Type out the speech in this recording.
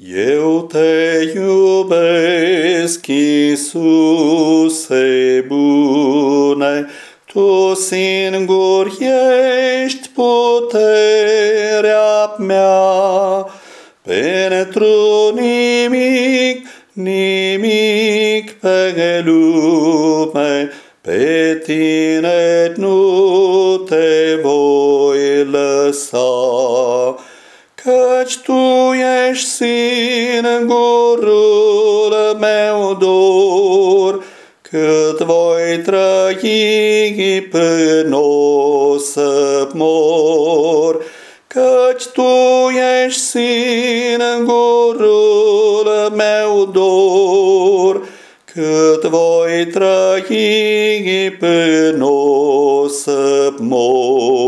Eu te iubesc, Iisuse bune, Tu singur ești puterea mea, pentru nimic, nimic pe lume, pe tine nu te voi lăsa. Căci Tu ești singurul meu dor, cât voi trăi până o să mor. Căci Tu ești singurul meu dor, cât voi trăi până o să mor.